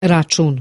račun.